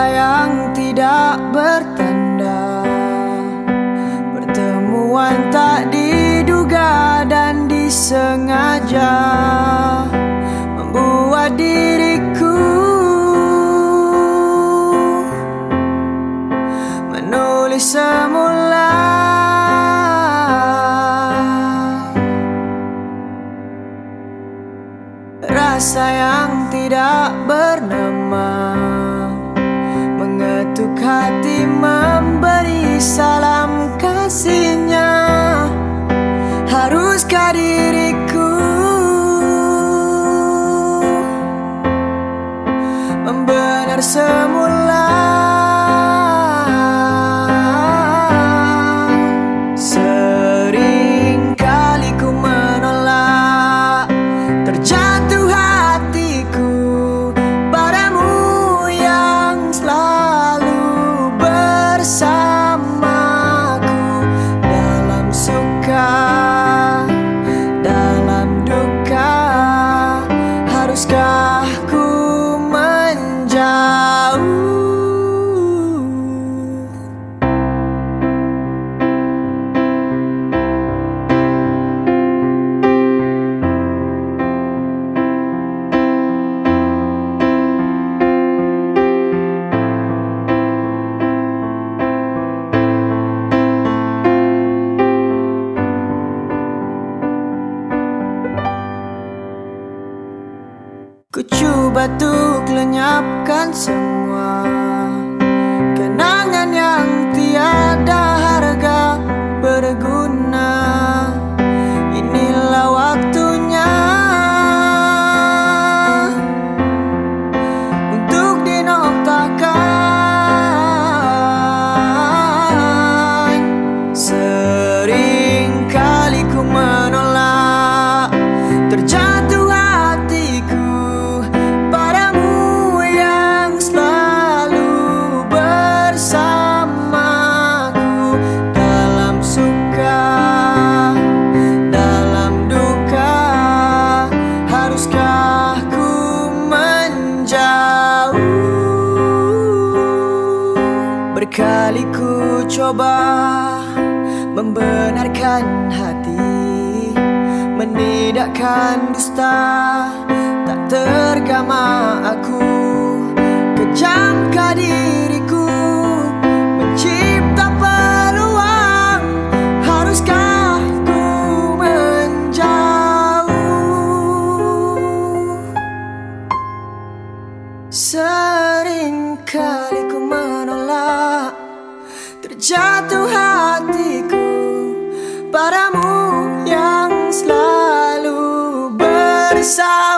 sayang tidak bertanda. Pertemuan tak diduga dan disengaja Membuat diriku Menulis semula. Rasa yang Who's got it lenyapkan semua Berkali ku coba membenarkan hati. Menidakkan dusta tak tergama aku. Kejamkah diri jatuh hatiku padamu yang selalu bersama